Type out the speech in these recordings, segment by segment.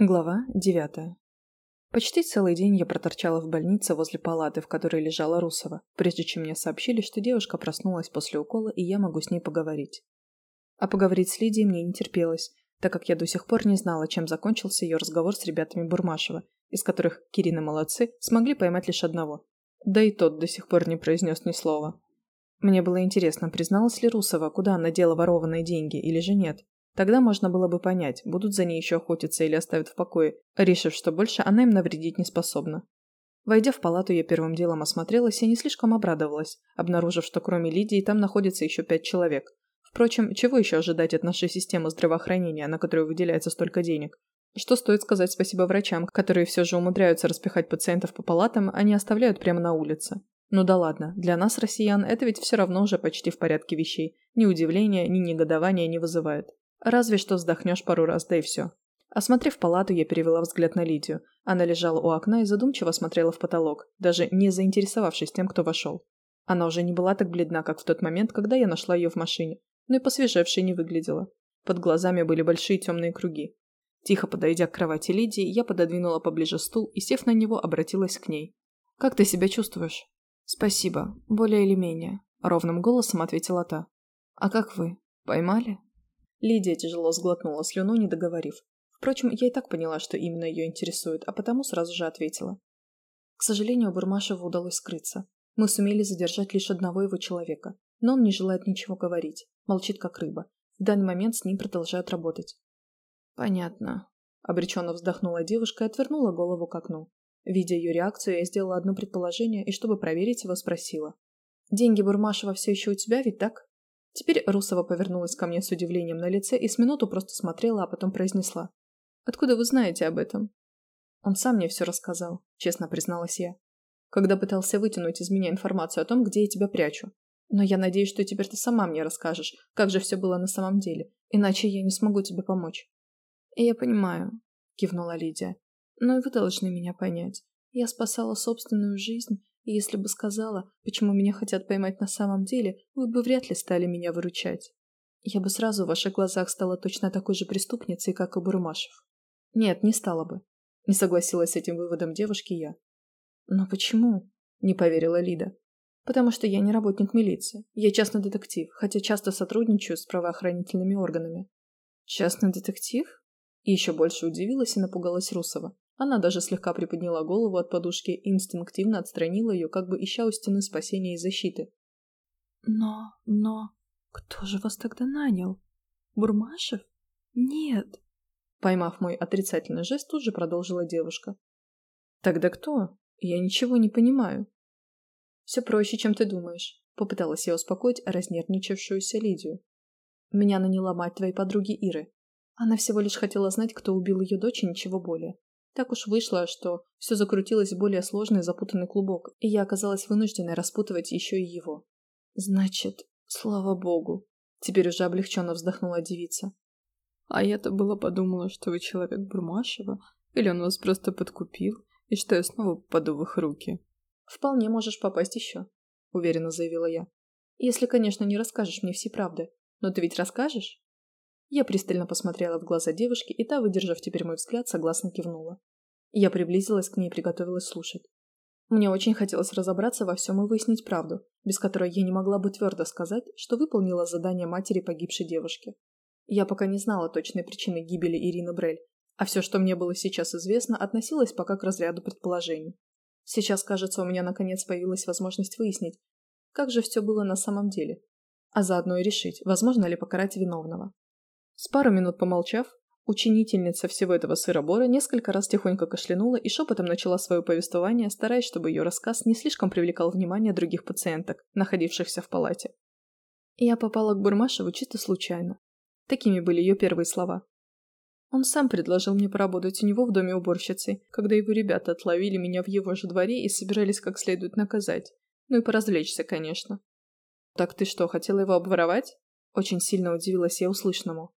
Глава девятая. Почти целый день я проторчала в больнице возле палаты, в которой лежала Русова, прежде чем мне сообщили, что девушка проснулась после укола, и я могу с ней поговорить. А поговорить с Лидией мне не терпелось, так как я до сих пор не знала, чем закончился ее разговор с ребятами Бурмашева, из которых Кирина молодцы смогли поймать лишь одного. Да и тот до сих пор не произнес ни слова. Мне было интересно, призналась ли Русова, куда она дела ворованные деньги, или же нет. Тогда можно было бы понять, будут за ней еще охотиться или оставят в покое, решив, что больше она им навредить не способна. Войдя в палату, я первым делом осмотрелась и не слишком обрадовалась, обнаружив, что кроме Лидии там находится еще пять человек. Впрочем, чего еще ожидать от нашей системы здравоохранения, на которую выделяется столько денег? Что стоит сказать спасибо врачам, которые все же умудряются распихать пациентов по палатам, а не оставляют прямо на улице. Ну да ладно, для нас, россиян, это ведь все равно уже почти в порядке вещей. Ни удивления, ни негодования не вызывает. Разве что вздохнешь пару раз, да и все. Осмотрев палату, я перевела взгляд на Лидию. Она лежала у окна и задумчиво смотрела в потолок, даже не заинтересовавшись тем, кто вошел. Она уже не была так бледна, как в тот момент, когда я нашла ее в машине, но и посвежевшей не выглядела. Под глазами были большие темные круги. Тихо подойдя к кровати Лидии, я пододвинула поближе стул и, сев на него, обратилась к ней. «Как ты себя чувствуешь?» «Спасибо. Более или менее», — ровным голосом ответила та. «А как вы? Поймали?» Лидия тяжело сглотнула слюну, не договорив. Впрочем, я и так поняла, что именно ее интересует, а потому сразу же ответила. К сожалению, Бурмашеву удалось скрыться. Мы сумели задержать лишь одного его человека, но он не желает ничего говорить, молчит как рыба. В данный момент с ним продолжают работать. «Понятно», — обреченно вздохнула девушка и отвернула голову к окну. Видя ее реакцию, я сделала одно предположение и, чтобы проверить его, спросила. «Деньги Бурмашева все еще у тебя, ведь так?» Теперь Русова повернулась ко мне с удивлением на лице и с минуту просто смотрела, а потом произнесла. «Откуда вы знаете об этом?» «Он сам мне все рассказал», — честно призналась я. «Когда пытался вытянуть из меня информацию о том, где я тебя прячу. Но я надеюсь, что теперь ты сама мне расскажешь, как же все было на самом деле, иначе я не смогу тебе помочь». «Я понимаю», — кивнула Лидия. «Но и вы должны меня понять. Я спасала собственную жизнь и если бы сказала, почему меня хотят поймать на самом деле, вы бы вряд ли стали меня выручать. Я бы сразу в ваших глазах стала точно такой же преступницей, как и Бурмашев. Нет, не стала бы. Не согласилась с этим выводом девушки я. Но почему? Не поверила Лида. Потому что я не работник милиции. Я частный детектив, хотя часто сотрудничаю с правоохранительными органами. Частный детектив? И еще больше удивилась и напугалась Русова. Она даже слегка приподняла голову от подушки и инстинктивно отстранила ее, как бы ища у стены спасения и защиты. «Но... но... кто же вас тогда нанял? Бурмашев? Нет!» Поймав мой отрицательный жест, тут же продолжила девушка. «Тогда кто? Я ничего не понимаю». «Все проще, чем ты думаешь», — попыталась я успокоить разнервничавшуюся Лидию. «Меня наняла мать твоей подруги Иры. Она всего лишь хотела знать, кто убил ее дочь и ничего более. Так уж вышло, что все закрутилось в более сложный запутанный клубок, и я оказалась вынужденной распутывать еще и его. «Значит, слава богу!» Теперь уже облегченно вздохнула девица. «А я-то было подумала, что вы человек Бурмашева, или он вас просто подкупил, и что я снова попаду в их руки». «Вполне можешь попасть еще», — уверенно заявила я. «Если, конечно, не расскажешь мне всей правды. Но ты ведь расскажешь?» Я пристально посмотрела в глаза девушки, и та, выдержав теперь мой взгляд, согласно кивнула. Я приблизилась к ней и приготовилась слушать. Мне очень хотелось разобраться во всем и выяснить правду, без которой я не могла бы твердо сказать, что выполнила задание матери погибшей девушки. Я пока не знала точной причины гибели Ирины Брель, а все, что мне было сейчас известно, относилось пока к разряду предположений. Сейчас, кажется, у меня наконец появилась возможность выяснить, как же все было на самом деле, а заодно и решить, возможно ли покарать виновного. С пару минут помолчав, Ученительница всего этого сыробора несколько раз тихонько кашлянула и шепотом начала свое повествование, стараясь, чтобы ее рассказ не слишком привлекал внимание других пациенток, находившихся в палате. Я попала к Бурмашеву чисто случайно. Такими были ее первые слова. Он сам предложил мне поработать у него в доме уборщицы, когда его ребята отловили меня в его же дворе и собирались как следует наказать. Ну и поразвлечься, конечно. «Так ты что, хотела его обворовать?» Очень сильно удивилась я услышанному.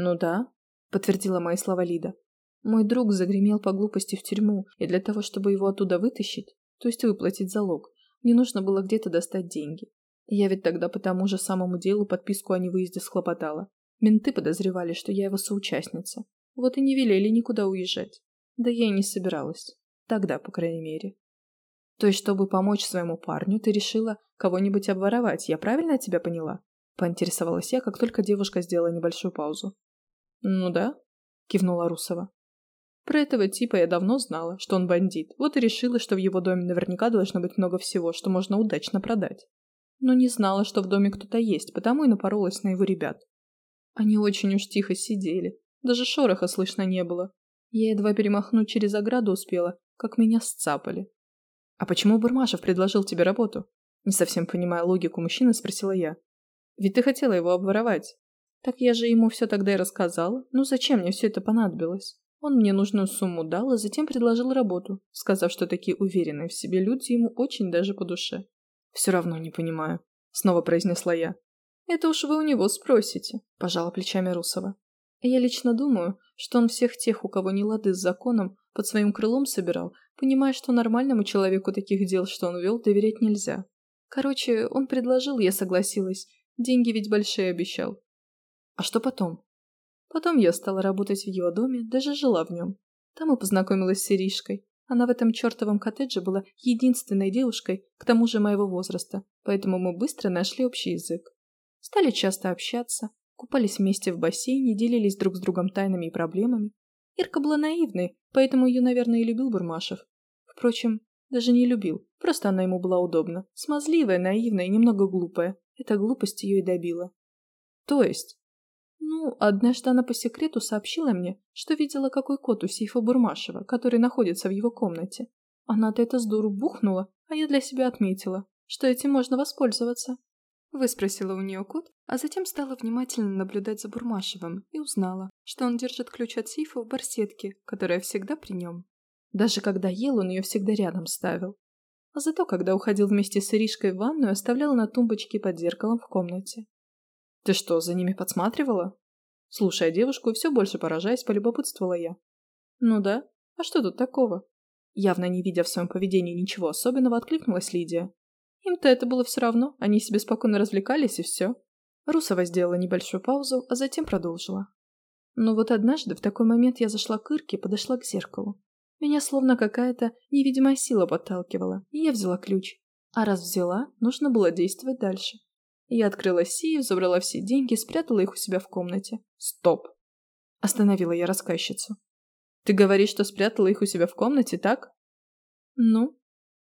«Ну да», — подтвердила мои слова Лида. «Мой друг загремел по глупости в тюрьму, и для того, чтобы его оттуда вытащить, то есть выплатить залог, мне нужно было где-то достать деньги. Я ведь тогда по тому же самому делу подписку о невыезде схлопотала. Менты подозревали, что я его соучастница. Вот и не велели никуда уезжать. Да я и не собиралась. Тогда, по крайней мере. То есть, чтобы помочь своему парню, ты решила кого-нибудь обворовать, я правильно тебя поняла? Поинтересовалась я, как только девушка сделала небольшую паузу. Ну да, кивнула Русова. Про этого типа я давно знала, что он бандит, вот и решила, что в его доме наверняка должно быть много всего, что можно удачно продать. Но не знала, что в доме кто-то есть, потому и напоролась на его ребят. Они очень уж тихо сидели, даже шороха слышно не было. Я едва перемахнуть через ограду успела, как меня сцапали. «А почему Бурмашев предложил тебе работу?» Не совсем понимая логику мужчины, спросила я. «Ведь ты хотела его обворовать». «Так я же ему все тогда и рассказала. Ну зачем мне все это понадобилось?» Он мне нужную сумму дал, а затем предложил работу, сказав, что такие уверенные в себе люди ему очень даже по душе. «Все равно не понимаю», — снова произнесла я. «Это уж вы у него спросите», — пожала плечами Русова. «Я лично думаю, что он всех тех, у кого не лады с законом, под своим крылом собирал, понимая, что нормальному человеку таких дел, что он вел, доверять нельзя. Короче, он предложил, я согласилась. Деньги ведь большие обещал. А что потом? Потом я стала работать в его доме, даже жила в нем. Там и познакомилась с Иришкой. Она в этом чертовом коттедже была единственной девушкой, к тому же моего возраста, поэтому мы быстро нашли общий язык. Стали часто общаться, купались вместе в бассейне, делились друг с другом тайнами и проблемами, Ирка была наивной, поэтому ее, наверное, и любил Бурмашев. Впрочем, даже не любил, просто она ему была удобна. Смазливая, наивная и немного глупая. Эта глупость ее и добила. То есть? Ну, однажды она по секрету сообщила мне, что видела какой кот у сейфа Бурмашева, который находится в его комнате. Она-то это с дуру бухнула, а я для себя отметила, что этим можно воспользоваться. Выспросила у нее кот, а затем стала внимательно наблюдать за Бурмашевым и узнала, что он держит ключ от сейфа в барсетке, которая всегда при нем. Даже когда ел, он ее всегда рядом ставил. А зато, когда уходил вместе с Иришкой в ванную, оставлял на тумбочке под зеркалом в комнате. «Ты что, за ними подсматривала?» Слушая девушку, все больше поражаясь, полюбопытствовала я. «Ну да. А что тут такого?» Явно не видя в своем поведении ничего особенного, откликнулась Лидия. Им-то это было все равно, они себе спокойно развлекались и все. Русова сделала небольшую паузу, а затем продолжила. Но вот однажды в такой момент я зашла к Ирке и подошла к зеркалу. Меня словно какая-то невидимая сила подталкивала, и я взяла ключ. А раз взяла, нужно было действовать дальше. Я открыла сейф, забрала все деньги, спрятала их у себя в комнате. Стоп! Остановила я рассказчицу. Ты говоришь, что спрятала их у себя в комнате, так? Ну,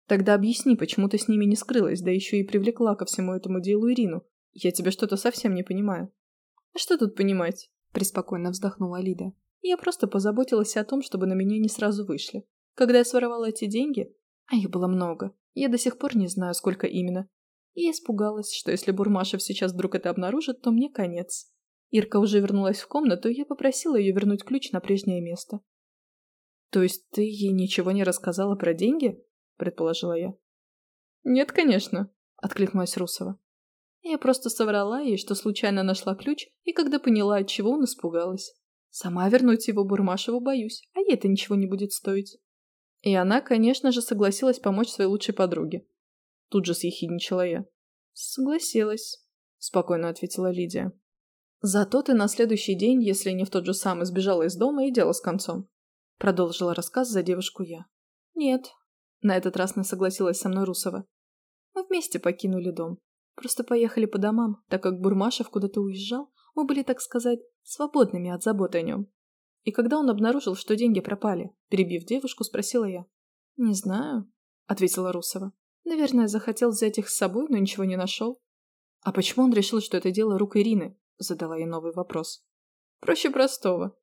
Тогда объясни, почему ты с ними не скрылась, да еще и привлекла ко всему этому делу Ирину. Я тебя что-то совсем не понимаю. А что тут понимать? Преспокойно вздохнула Лида. Я просто позаботилась о том, чтобы на меня не сразу вышли. Когда я своровала эти деньги, а их было много, я до сих пор не знаю, сколько именно, и испугалась, что если Бурмашев сейчас вдруг это обнаружит, то мне конец. Ирка уже вернулась в комнату, и я попросила ее вернуть ключ на прежнее место. «То есть ты ей ничего не рассказала про деньги?» — предположила я. «Нет, конечно», — откликнулась Русова. Я просто соврала ей, что случайно нашла ключ, и когда поняла, от чего он испугалась. Сама вернуть его Бурмашеву боюсь, а ей это ничего не будет стоить. И она, конечно же, согласилась помочь своей лучшей подруге. Тут же съехидничала я. «Согласилась», — спокойно ответила Лидия. «Зато ты на следующий день, если не в тот же самый, сбежала из дома и дело с концом», — продолжила рассказ за девушку я. «Нет, на этот раз не согласилась со мной Русова. Мы вместе покинули дом. Просто поехали по домам, так как Бурмашев куда-то уезжал, мы были, так сказать, свободными от заботы о нем. И когда он обнаружил, что деньги пропали, перебив девушку, спросила я. «Не знаю», — ответила Русова. «Наверное, захотел взять их с собой, но ничего не нашел». «А почему он решил, что это дело рук Ирины?» — задала я новый вопрос. «Проще простого.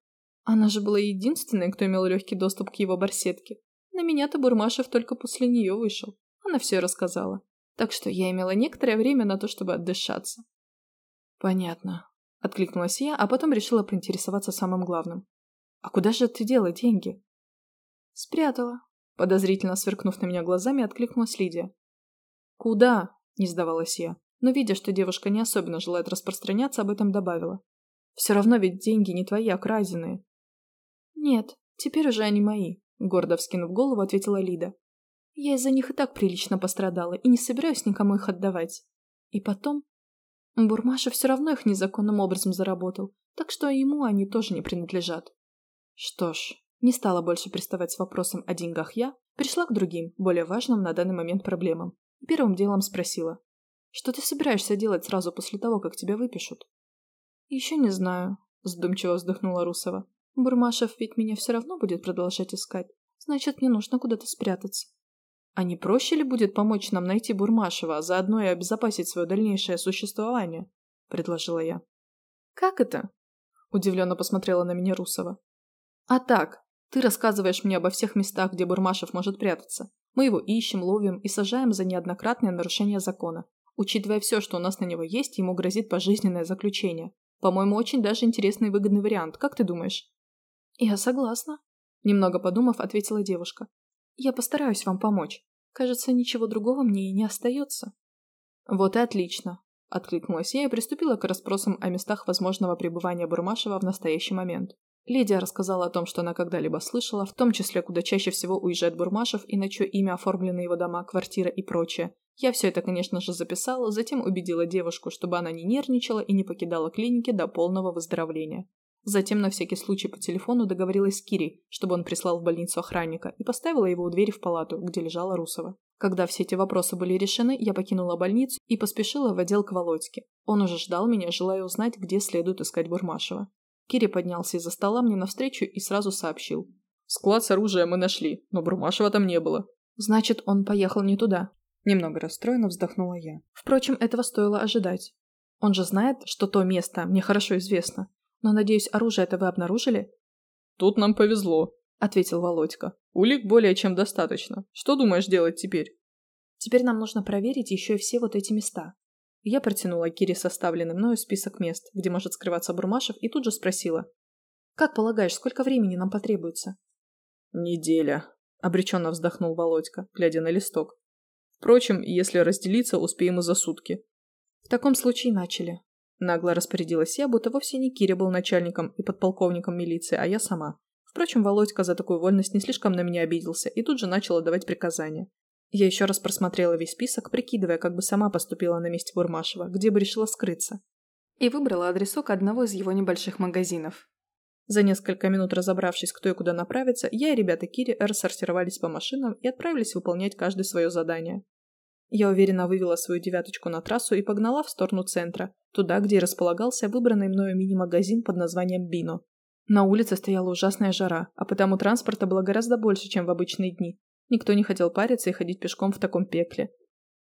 Она же была единственной, кто имел легкий доступ к его барсетке. На меня-то Бурмашев только после нее вышел. Она все рассказала. Так что я имела некоторое время на то, чтобы отдышаться. «Понятно», — откликнулась я, а потом решила поинтересоваться самым главным. «А куда же ты дела деньги?» «Спрятала», — подозрительно сверкнув на меня глазами, откликнулась Лидия. «Куда?» — не сдавалась я, но, видя, что девушка не особенно желает распространяться, об этом добавила. «Все равно ведь деньги не твои, а краденые». «Нет, теперь уже они мои», гордо вскинув голову, ответила Лида. Я из-за них и так прилично пострадала и не собираюсь никому их отдавать. И потом... Бурмаша все равно их незаконным образом заработал, так что ему они тоже не принадлежат. Что ж, не стала больше приставать с вопросом о деньгах я, пришла к другим, более важным на данный момент проблемам. Первым делом спросила. «Что ты собираешься делать сразу после того, как тебя выпишут?» «Еще не знаю», – задумчиво вздохнула Русова. «Бурмашев ведь меня все равно будет продолжать искать. Значит, мне нужно куда-то спрятаться». «А не проще ли будет помочь нам найти Бурмашева, а заодно и обезопасить свое дальнейшее существование?» – предложила я. «Как это?» – удивленно посмотрела на меня Русова. «А так, ты рассказываешь мне обо всех местах, где Бурмашев может прятаться. Мы его ищем, ловим и сажаем за неоднократное нарушение закона. Учитывая все, что у нас на него есть, ему грозит пожизненное заключение. По-моему, очень даже интересный и выгодный вариант. Как ты думаешь?» «Я согласна», – немного подумав, ответила девушка. «Я постараюсь вам помочь. Кажется, ничего другого мне и не остается». «Вот и отлично», – откликнулась я и приступила к расспросам о местах возможного пребывания Бурмашева в настоящий момент. Лидия рассказала о том, что она когда-либо слышала, в том числе, куда чаще всего уезжает Бурмашев и на чье имя оформлены его дома, квартира и прочее. Я все это, конечно же, записала, затем убедила девушку, чтобы она не нервничала и не покидала клиники до полного выздоровления. Затем на всякий случай по телефону договорилась с Кирей, чтобы он прислал в больницу охранника, и поставила его у двери в палату, где лежала Русова. Когда все эти вопросы были решены, я покинула больницу и поспешила в отдел к Володьке. Он уже ждал меня, желая узнать, где следует искать Бурмашева. Кири поднялся из-за стола мне навстречу и сразу сообщил. «Склад с оружием мы нашли, но Бурмашева там не было». «Значит, он поехал не туда». Немного расстроенно вздохнула я. Впрочем, этого стоило ожидать. Он же знает, что то место мне хорошо известно. Но, надеюсь, оружие это вы обнаружили? «Тут нам повезло», — ответил Володька. «Улик более чем достаточно. Что думаешь делать теперь?» «Теперь нам нужно проверить еще и все вот эти места. Я протянула Кире составленный мною список мест, где может скрываться Бурмашев, и тут же спросила. «Как полагаешь, сколько времени нам потребуется?» «Неделя», — обреченно вздохнул Володька, глядя на листок. «Впрочем, если разделиться, успеем и за сутки». «В таком случае начали». Нагло распорядилась я, будто вовсе не Киря был начальником и подполковником милиции, а я сама. Впрочем, Володька за такую вольность не слишком на меня обиделся и тут же начал отдавать приказания. Я еще раз просмотрела весь список, прикидывая, как бы сама поступила на месте Бурмашева, где бы решила скрыться. И выбрала адресок одного из его небольших магазинов. За несколько минут разобравшись, кто и куда направится, я и ребята Кири рассортировались по машинам и отправились выполнять каждое свое задание. Я уверенно вывела свою девяточку на трассу и погнала в сторону центра, туда, где располагался выбранный мною мини-магазин под названием «Бино». На улице стояла ужасная жара, а потому транспорта было гораздо больше, чем в обычные дни, Никто не хотел париться и ходить пешком в таком пекле.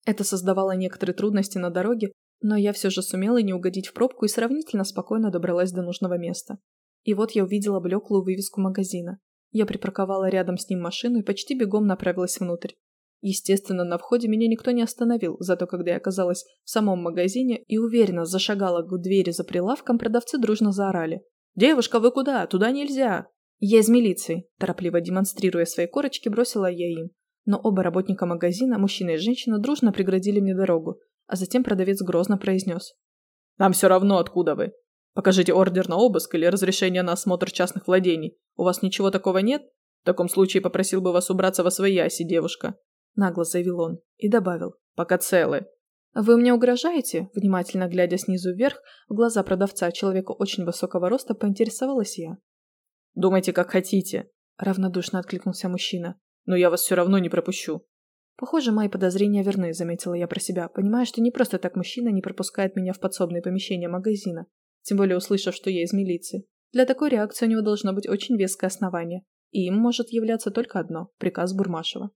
Это создавало некоторые трудности на дороге, но я все же сумела не угодить в пробку и сравнительно спокойно добралась до нужного места. И вот я увидела блеклую вывеску магазина. Я припарковала рядом с ним машину и почти бегом направилась внутрь. Естественно, на входе меня никто не остановил, зато когда я оказалась в самом магазине и уверенно зашагала к двери за прилавком, продавцы дружно заорали. «Девушка, вы куда? Туда нельзя!» «Я из милиции», – торопливо демонстрируя свои корочки, бросила я им. Но оба работника магазина, мужчина и женщина, дружно преградили мне дорогу, а затем продавец грозно произнес. «Нам все равно, откуда вы. Покажите ордер на обыск или разрешение на осмотр частных владений. У вас ничего такого нет? В таком случае попросил бы вас убраться во свои оси, девушка», – нагло заявил он и добавил. «Пока целы». «Вы мне угрожаете?» Внимательно глядя снизу вверх, в глаза продавца, человека очень высокого роста, поинтересовалась я. «Думайте, как хотите», – равнодушно откликнулся мужчина. «Но я вас все равно не пропущу». «Похоже, мои подозрения верны», – заметила я про себя, понимая, что не просто так мужчина не пропускает меня в подсобные помещения магазина, тем более услышав, что я из милиции. Для такой реакции у него должно быть очень веское основание, и им может являться только одно – приказ Бурмашева.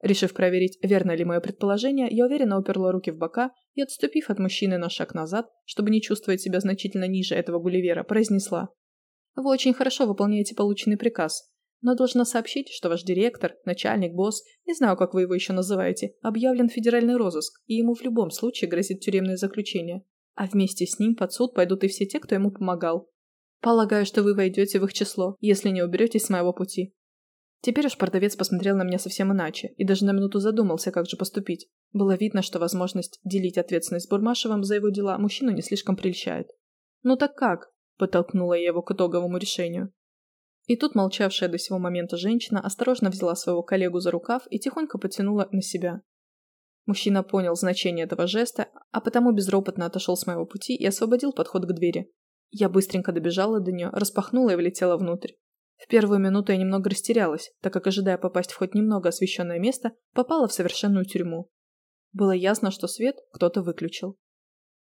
Решив проверить, верно ли мое предположение, я уверенно уперла руки в бока и, отступив от мужчины на шаг назад, чтобы не чувствовать себя значительно ниже этого гулливера, произнесла вы очень хорошо выполняете полученный приказ, но должна сообщить, что ваш директор, начальник, босс, не знаю, как вы его еще называете, объявлен федеральный розыск, и ему в любом случае грозит тюремное заключение. А вместе с ним под суд пойдут и все те, кто ему помогал. Полагаю, что вы войдете в их число, если не уберетесь с моего пути. Теперь уж продавец посмотрел на меня совсем иначе и даже на минуту задумался, как же поступить. Было видно, что возможность делить ответственность с Бурмашевым за его дела мужчину не слишком прельщает. «Ну так как?» Подтолкнула его к итоговому решению. И тут молчавшая до сего момента женщина осторожно взяла своего коллегу за рукав и тихонько потянула на себя. Мужчина понял значение этого жеста, а потому безропотно отошел с моего пути и освободил подход к двери. Я быстренько добежала до нее, распахнула и влетела внутрь. В первую минуту я немного растерялась, так как, ожидая попасть в хоть немного освещенное место, попала в совершенную тюрьму. Было ясно, что свет кто-то выключил.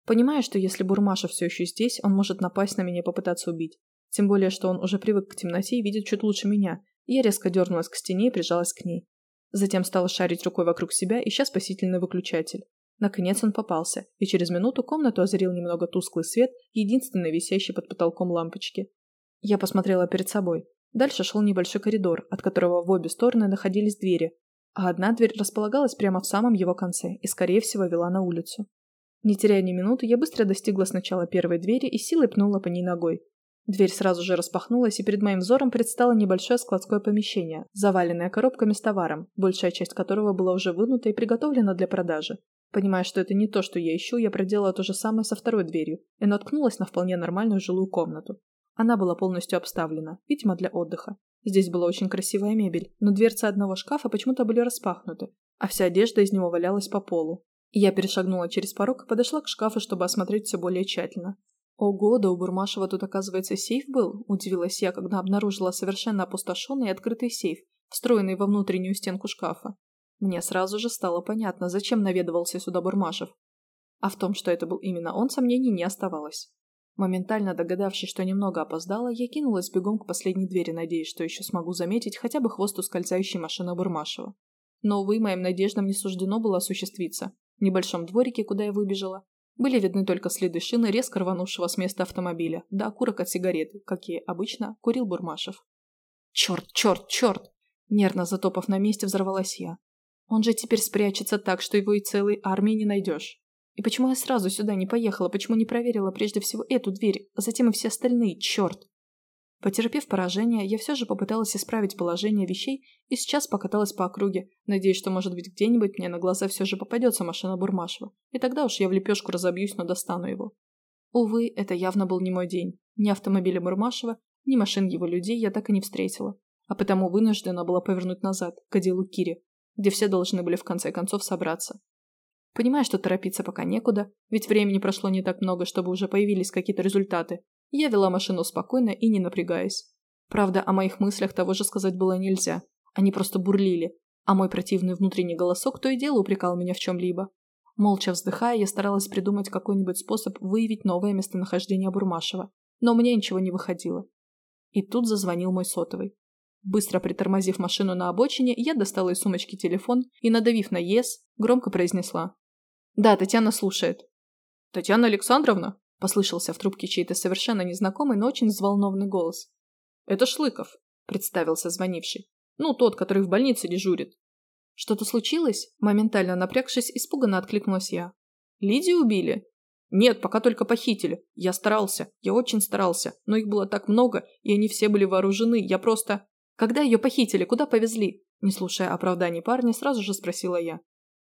Понимая, что если Бурмаша все еще здесь, он может напасть на меня и попытаться убить. Тем более, что он уже привык к темноте и видит чуть лучше меня, я резко дернулась к стене и прижалась к ней. Затем стала шарить рукой вокруг себя, ища спасительный выключатель. Наконец он попался, и через минуту комнату озарил немного тусклый свет, единственный висящий под потолком лампочки. Я посмотрела перед собой. Дальше шел небольшой коридор, от которого в обе стороны находились двери, а одна дверь располагалась прямо в самом его конце и, скорее всего, вела на улицу. Не теряя ни минуты, я быстро достигла сначала первой двери и силой пнула по ней ногой. Дверь сразу же распахнулась, и перед моим взором предстало небольшое складское помещение, заваленное коробками с товаром, большая часть которого была уже вынута и приготовлена для продажи. Понимая, что это не то, что я ищу, я проделала то же самое со второй дверью и наткнулась на вполне нормальную жилую комнату. Она была полностью обставлена, видимо, для отдыха. Здесь была очень красивая мебель, но дверцы одного шкафа почему-то были распахнуты, а вся одежда из него валялась по полу. Я перешагнула через порог и подошла к шкафу, чтобы осмотреть все более тщательно. «Ого, да у Бурмашева тут, оказывается, сейф был?» – удивилась я, когда обнаружила совершенно опустошенный и открытый сейф, встроенный во внутреннюю стенку шкафа. Мне сразу же стало понятно, зачем наведывался сюда Бурмашев. А в том, что это был именно он, сомнений не оставалось. Моментально догадавшись, что немного опоздала, я кинулась бегом к последней двери, надеясь, что еще смогу заметить хотя бы хвост ускользающей машины Бурмашева. Но, увы, моим надеждам не суждено было осуществиться. В небольшом дворике, куда я выбежала, были видны только следы шины резко рванувшего с места автомобиля, да окурок от сигареты, какие обычно курил Бурмашев. «Черт, черт, черт!» Нервно затопав на месте, взорвалась я. «Он же теперь спрячется так, что его и целой армии не найдешь. И почему я сразу сюда не поехала, почему не проверила прежде всего эту дверь, а затем и все остальные, черт!» Потерпев поражение, я все же попыталась исправить положение вещей и сейчас покаталась по округе, надеясь, что, может быть, где-нибудь мне на глаза все же попадется машина Бурмашева, и тогда уж я в лепешку разобьюсь, но достану его. Увы, это явно был не мой день. Ни автомобиля Бурмашева, ни машин его людей я так и не встретила, а потому вынуждена была повернуть назад, к отделу Кири, где все должны были в конце концов собраться. Понимая, что торопиться пока некуда, ведь времени прошло не так много, чтобы уже появились какие-то результаты, я вела машину спокойно и не напрягаясь. Правда, о моих мыслях того же сказать было нельзя. Они просто бурлили, а мой противный внутренний голосок то и дело упрекал меня в чем-либо. Молча вздыхая, я старалась придумать какой-нибудь способ выявить новое местонахождение Бурмашева, но мне ничего не выходило. И тут зазвонил мой сотовый. Быстро притормозив машину на обочине, я достала из сумочки телефон и, надавив на «Ес», громко произнесла. «Да, Татьяна слушает». «Татьяна Александровна?» – послышался в трубке чей-то совершенно незнакомый, но очень взволнованный голос. «Это Шлыков», – представился звонивший. «Ну, тот, который в больнице дежурит». «Что-то случилось?» – моментально напрягшись, испуганно откликнулась я. «Лидию убили?» «Нет, пока только похитили. Я старался, я очень старался, но их было так много, и они все были вооружены, я просто...» «Когда ее похитили? Куда повезли?» Не слушая оправданий парня, сразу же спросила я.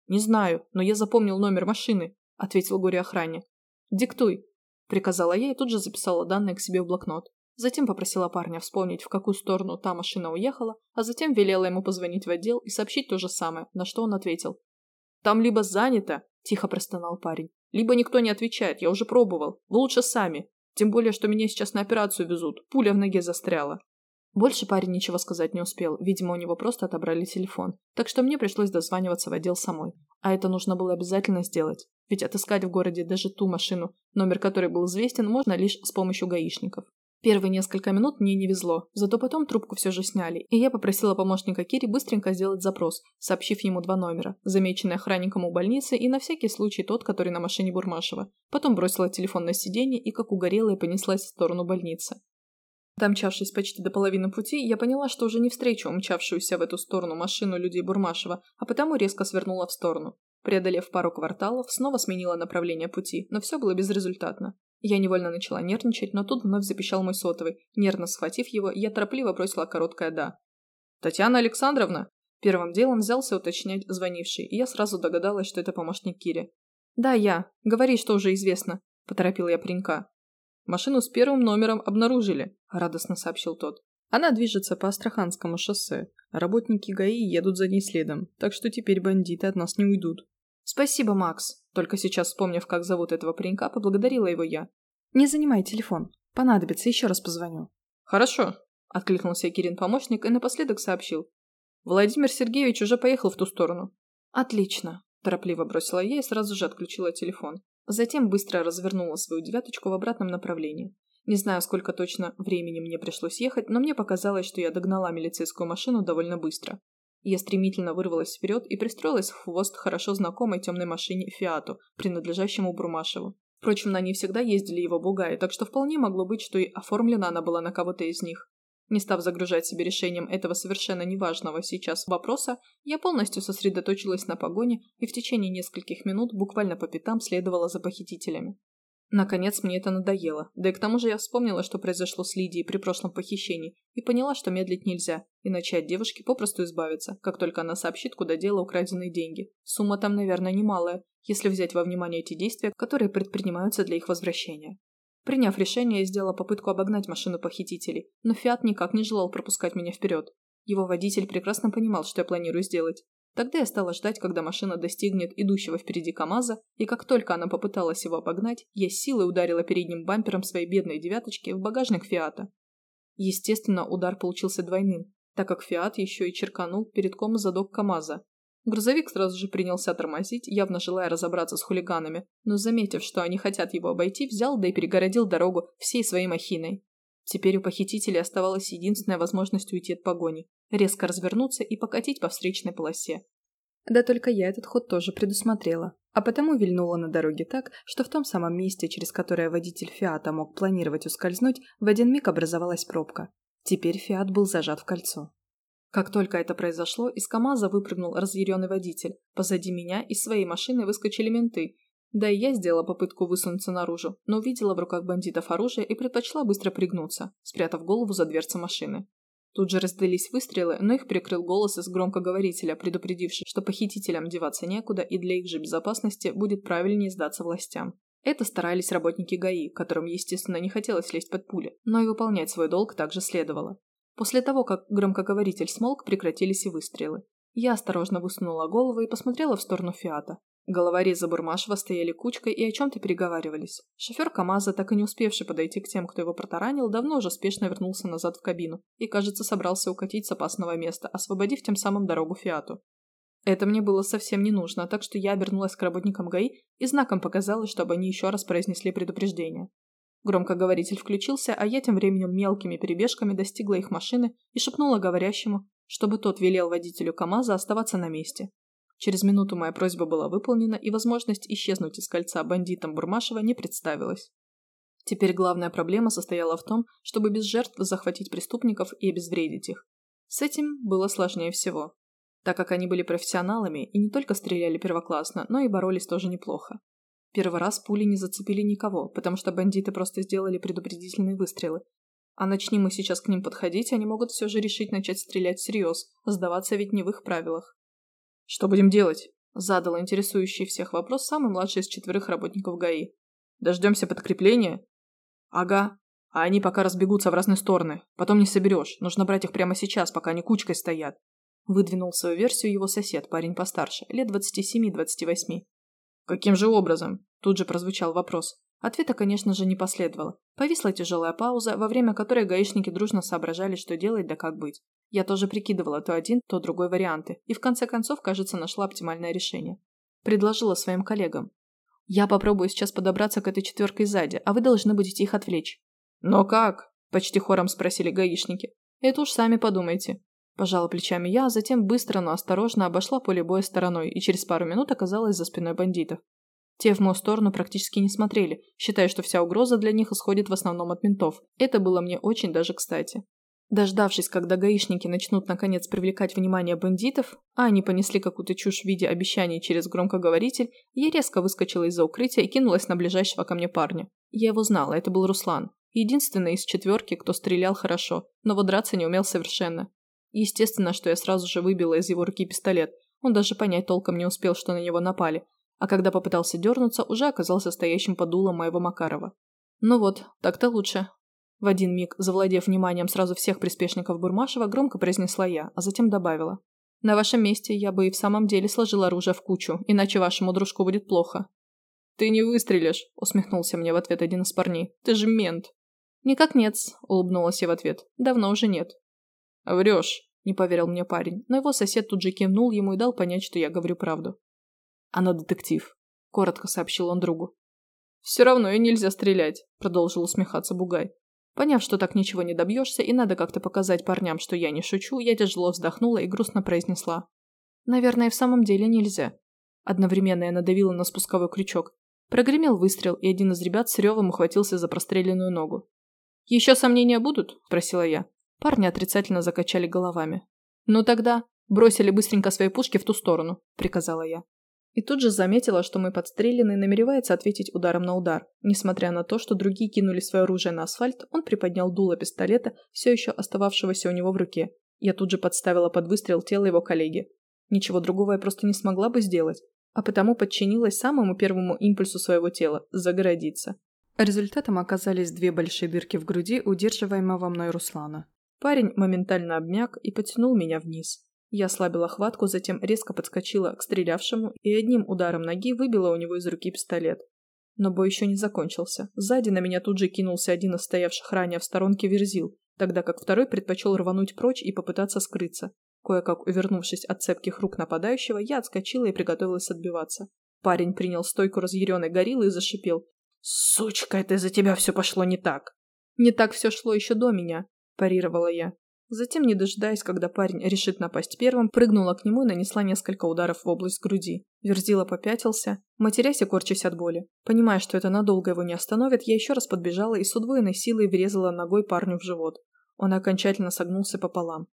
«Не знаю, но я запомнил номер машины», – ответил горе-охранник. «Диктуй», – приказала я и тут же записала данные к себе в блокнот. Затем попросила парня вспомнить, в какую сторону та машина уехала, а затем велела ему позвонить в отдел и сообщить то же самое, на что он ответил. «Там либо занято», – тихо простонал парень, – «либо никто не отвечает, я уже пробовал. Вы лучше сами. Тем более, что меня сейчас на операцию везут, пуля в ноге застряла». Больше парень ничего сказать не успел, видимо, у него просто отобрали телефон, так что мне пришлось дозваниваться в отдел самой. А это нужно было обязательно сделать, ведь отыскать в городе даже ту машину, номер которой был известен, можно лишь с помощью гаишников. Первые несколько минут мне не везло, зато потом трубку все же сняли, и я попросила помощника Кири быстренько сделать запрос, сообщив ему два номера, замеченный охранником у больницы и на всякий случай тот, который на машине Бурмашева. Потом бросила телефон на сиденье и, как угорелая, понеслась в сторону больницы. Домчавшись почти до половины пути, я поняла, что уже не встречу умчавшуюся в эту сторону машину людей Бурмашева, а потому резко свернула в сторону. Преодолев пару кварталов, снова сменила направление пути, но все было безрезультатно. Я невольно начала нервничать, но тут вновь запищал мой сотовый. Нервно схватив его, я торопливо бросила короткое «да». «Татьяна Александровна?» Первым делом взялся уточнять звонивший, и я сразу догадалась, что это помощник Кири. «Да, я. Говори, что уже известно», – поторопил я паренька. «Машину с первым номером обнаружили», – радостно сообщил тот. «Она движется по Астраханскому шоссе. Работники ГАИ едут за ней следом, так что теперь бандиты от нас не уйдут». «Спасибо, Макс», – только сейчас вспомнив, как зовут этого паренька, поблагодарила его я. «Не занимай телефон. Понадобится, еще раз позвоню». «Хорошо», – Откликнулся Кирин-помощник и напоследок сообщил. Владимир Сергеевич уже поехал в ту сторону. Отлично. Торопливо бросила я и сразу же отключила телефон. Затем быстро развернула свою девяточку в обратном направлении. Не знаю, сколько точно времени мне пришлось ехать, но мне показалось, что я догнала милицейскую машину довольно быстро. Я стремительно вырвалась вперед и пристроилась в хвост хорошо знакомой темной машине «Фиату», принадлежащему Бурмашеву. Впрочем, на ней всегда ездили его бугаи, так что вполне могло быть, что и оформлена она была на кого-то из них. Не став загружать себе решением этого совершенно неважного сейчас вопроса, я полностью сосредоточилась на погоне и в течение нескольких минут буквально по пятам следовала за похитителями. Наконец мне это надоело, да и к тому же я вспомнила, что произошло с Лидией при прошлом похищении, и поняла, что медлить нельзя, иначе от девушки попросту избавиться, как только она сообщит, куда дело украденные деньги. Сумма там, наверное, немалая, если взять во внимание эти действия, которые предпринимаются для их возвращения. Приняв решение, я сделала попытку обогнать машину похитителей, но Фиат никак не желал пропускать меня вперед. Его водитель прекрасно понимал, что я планирую сделать. Тогда я стала ждать, когда машина достигнет идущего впереди КамАЗа, и как только она попыталась его обогнать, я силой ударила передним бампером своей бедной девяточки в багажник Фиата. Естественно, удар получился двойным, так как Фиат еще и черканул передком задок КамАЗа, Грузовик сразу же принялся тормозить, явно желая разобраться с хулиганами, но, заметив, что они хотят его обойти, взял да и перегородил дорогу всей своей махиной. Теперь у похитителей оставалась единственная возможность уйти от погони, резко развернуться и покатить по встречной полосе. Да только я этот ход тоже предусмотрела, а потому вильнула на дороге так, что в том самом месте, через которое водитель Фиата мог планировать ускользнуть, в один миг образовалась пробка. Теперь Фиат был зажат в кольцо. Как только это произошло, из КамАЗа выпрыгнул разъяренный водитель. Позади меня из своей машины выскочили менты. Да и я сделала попытку высунуться наружу, но увидела в руках бандитов оружие и предпочла быстро пригнуться, спрятав голову за дверцей машины. Тут же раздались выстрелы, но их прикрыл голос из громкоговорителя, предупредивший, что похитителям деваться некуда и для их же безопасности будет правильнее сдаться властям. Это старались работники ГАИ, которым, естественно, не хотелось лезть под пули, но и выполнять свой долг также следовало. После того, как громкоговоритель смолк, прекратились и выстрелы. Я осторожно высунула голову и посмотрела в сторону Фиата. Головорезы Бурмашева стояли кучкой и о чем-то переговаривались. Шофер КамАЗа, так и не успевший подойти к тем, кто его протаранил, давно уже спешно вернулся назад в кабину и, кажется, собрался укатить с опасного места, освободив тем самым дорогу Фиату. Это мне было совсем не нужно, так что я обернулась к работникам ГАИ и знаком показала, чтобы они еще раз произнесли предупреждение. Громкоговоритель включился, а я тем временем мелкими перебежками достигла их машины и шепнула говорящему, чтобы тот велел водителю КамАЗа оставаться на месте. Через минуту моя просьба была выполнена, и возможность исчезнуть из кольца бандитам Бурмашева не представилась. Теперь главная проблема состояла в том, чтобы без жертв захватить преступников и обезвредить их. С этим было сложнее всего, так как они были профессионалами и не только стреляли первоклассно, но и боролись тоже неплохо. Первый раз пули не зацепили никого, потому что бандиты просто сделали предупредительные выстрелы. А начни мы сейчас к ним подходить, они могут все же решить начать стрелять всерьез, сдаваться ведь не в их правилах. «Что будем делать?» – задал интересующий всех вопрос самый младший из четверых работников ГАИ. «Дождемся подкрепления?» «Ага. А они пока разбегутся в разные стороны. Потом не соберешь. Нужно брать их прямо сейчас, пока они кучкой стоят». Выдвинул свою версию его сосед, парень постарше, лет 27-28. «Каким же образом?» – тут же прозвучал вопрос. Ответа, конечно же, не последовало. Повисла тяжелая пауза, во время которой гаишники дружно соображали, что делать да как быть. Я тоже прикидывала то один, то другой варианты, и в конце концов, кажется, нашла оптимальное решение. Предложила своим коллегам. «Я попробую сейчас подобраться к этой четверке сзади, а вы должны будете их отвлечь». «Но как?» – почти хором спросили гаишники. «Это уж сами подумайте. Пожала плечами я, а затем быстро, но осторожно обошла поле боя стороной и через пару минут оказалась за спиной бандитов. Те в мою сторону практически не смотрели, считая, что вся угроза для них исходит в основном от ментов. Это было мне очень даже кстати. Дождавшись, когда гаишники начнут наконец привлекать внимание бандитов, а они понесли какую-то чушь в виде обещаний через громкоговоритель, я резко выскочила из-за укрытия и кинулась на ближайшего ко мне парня. Я его знала, это был Руслан. Единственный из четверки, кто стрелял хорошо, но вот драться не умел совершенно. Естественно, что я сразу же выбила из его руки пистолет. Он даже понять толком не успел, что на него напали. А когда попытался дернуться, уже оказался стоящим под дулом моего Макарова. Ну вот, так-то лучше. В один миг, завладев вниманием сразу всех приспешников Бурмашева, громко произнесла я, а затем добавила. На вашем месте я бы и в самом деле сложил оружие в кучу, иначе вашему дружку будет плохо. «Ты не выстрелишь», — усмехнулся мне в ответ один из парней. «Ты же мент». «Никак нет», – улыбнулась я в ответ. «Давно уже нет». «Врешь», – не поверил мне парень, но его сосед тут же кивнул ему и дал понять, что я говорю правду. «Она детектив», – коротко сообщил он другу. «Все равно и нельзя стрелять», – продолжил усмехаться Бугай. Поняв, что так ничего не добьешься и надо как-то показать парням, что я не шучу, я тяжело вздохнула и грустно произнесла. «Наверное, в самом деле нельзя». Одновременно я надавила на спусковой крючок. Прогремел выстрел, и один из ребят с ревом ухватился за простреленную ногу. «Еще сомнения будут?» – спросила я. Парни отрицательно закачали головами. «Ну тогда бросили быстренько свои пушки в ту сторону», – приказала я. И тут же заметила, что мой подстреленный намеревается ответить ударом на удар. Несмотря на то, что другие кинули свое оружие на асфальт, он приподнял дуло пистолета, все еще остававшегося у него в руке. Я тут же подставила под выстрел тело его коллеги. Ничего другого я просто не смогла бы сделать, а потому подчинилась самому первому импульсу своего тела – загородиться. Результатом оказались две большие дырки в груди удерживаемого мной Руслана. Парень моментально обмяк и потянул меня вниз. Я ослабила хватку, затем резко подскочила к стрелявшему и одним ударом ноги выбила у него из руки пистолет. Но бой еще не закончился. Сзади на меня тут же кинулся один из стоявших ранее в сторонке верзил, тогда как второй предпочел рвануть прочь и попытаться скрыться. Кое-как увернувшись от цепких рук нападающего, я отскочила и приготовилась отбиваться. Парень принял стойку разъяренной гориллы и зашипел. «Сучка, это из-за тебя все пошло не так!» «Не так все шло еще до меня», – парировала я. Затем, не дожидаясь, когда парень решит напасть первым, прыгнула к нему и нанесла несколько ударов в область груди. Верзила попятился, матерясь и корчась от боли. Понимая, что это надолго его не остановит, я еще раз подбежала и с удвоенной силой врезала ногой парню в живот. Он окончательно согнулся пополам.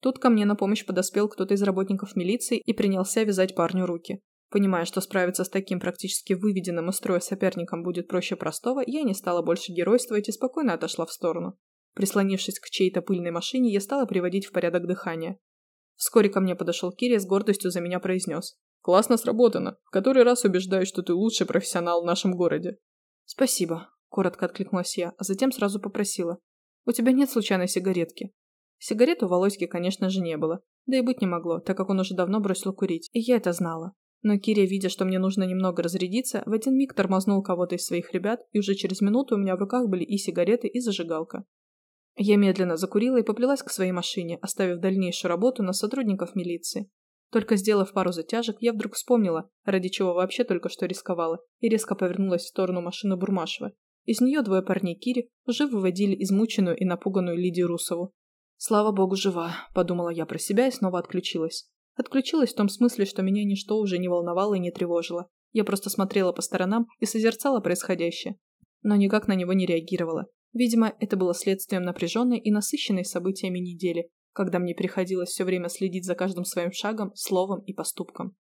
Тут ко мне на помощь подоспел кто-то из работников милиции и принялся вязать парню руки. Понимая, что справиться с таким практически выведенным из строя соперником будет проще простого, я не стала больше геройствовать и спокойно отошла в сторону. Прислонившись к чьей-то пыльной машине, я стала приводить в порядок дыхание. Вскоре ко мне подошел Кири с гордостью за меня произнес. «Классно сработано. В который раз убеждаюсь, что ты лучший профессионал в нашем городе». «Спасибо», – коротко откликнулась я, а затем сразу попросила. «У тебя нет случайной сигаретки?» Сигарет у Володьки, конечно же, не было. Да и быть не могло, так как он уже давно бросил курить, и я это знала. Но Кирия, видя, что мне нужно немного разрядиться, в один миг тормознул кого-то из своих ребят, и уже через минуту у меня в руках были и сигареты, и зажигалка. Я медленно закурила и поплелась к своей машине, оставив дальнейшую работу на сотрудников милиции. Только сделав пару затяжек, я вдруг вспомнила, ради чего вообще только что рисковала, и резко повернулась в сторону машины Бурмашева. Из нее двое парней Кири уже выводили измученную и напуганную Лидию Русову. «Слава богу, жива», – подумала я про себя и снова отключилась. Отключилась в том смысле, что меня ничто уже не волновало и не тревожило. Я просто смотрела по сторонам и созерцала происходящее. Но никак на него не реагировала. Видимо, это было следствием напряженной и насыщенной событиями недели, когда мне приходилось все время следить за каждым своим шагом, словом и поступком.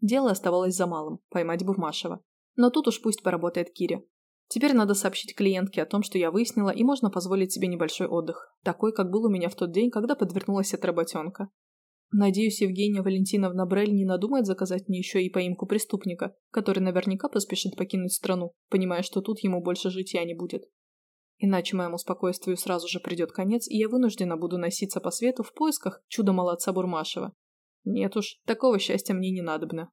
Дело оставалось за малым – поймать Бурмашева. Но тут уж пусть поработает Киря. Теперь надо сообщить клиентке о том, что я выяснила, и можно позволить себе небольшой отдых, такой, как был у меня в тот день, когда подвернулась эта работенка. Надеюсь, Евгения Валентиновна Брель не надумает заказать мне еще и поимку преступника, который наверняка поспешит покинуть страну, понимая, что тут ему больше житья не будет. Иначе моему спокойствию сразу же придет конец, и я вынуждена буду носиться по свету в поисках чуда-молодца Бурмашева. Нет уж, такого счастья мне не надобно.